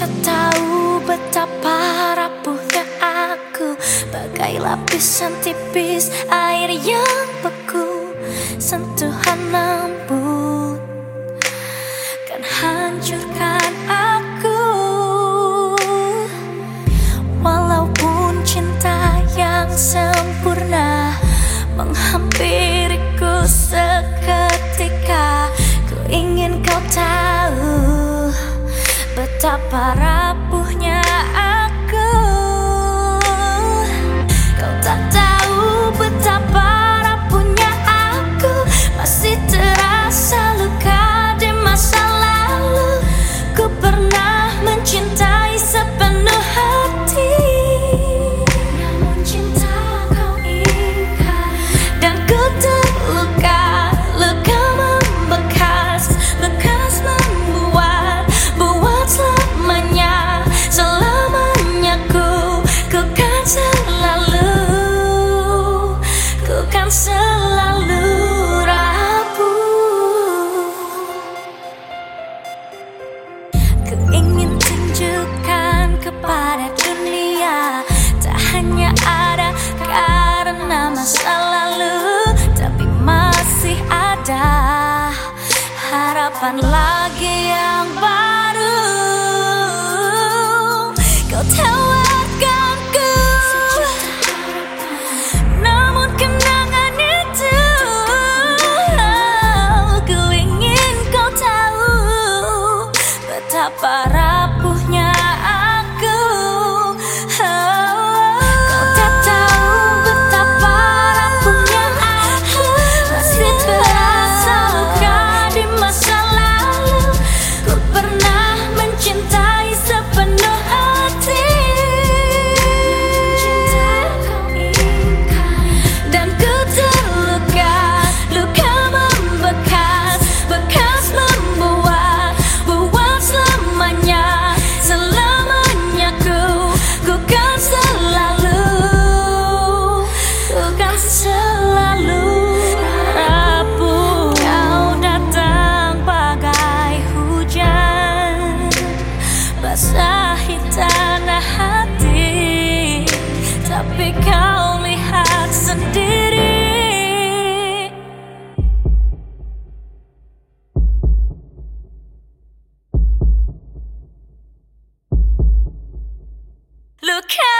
tak tahu betapa rapuhnya aku. Bagai lapisan tipis air yang beku. Sentuhan lembut Betapa masa lalu Tapi masih ada Harapan lagi yang baru. Kau tawarkanku Namun kenangan itu Ku ingin kau tahu Betapa membasahi tanah hati Tapi kau lihat sendiri. Luka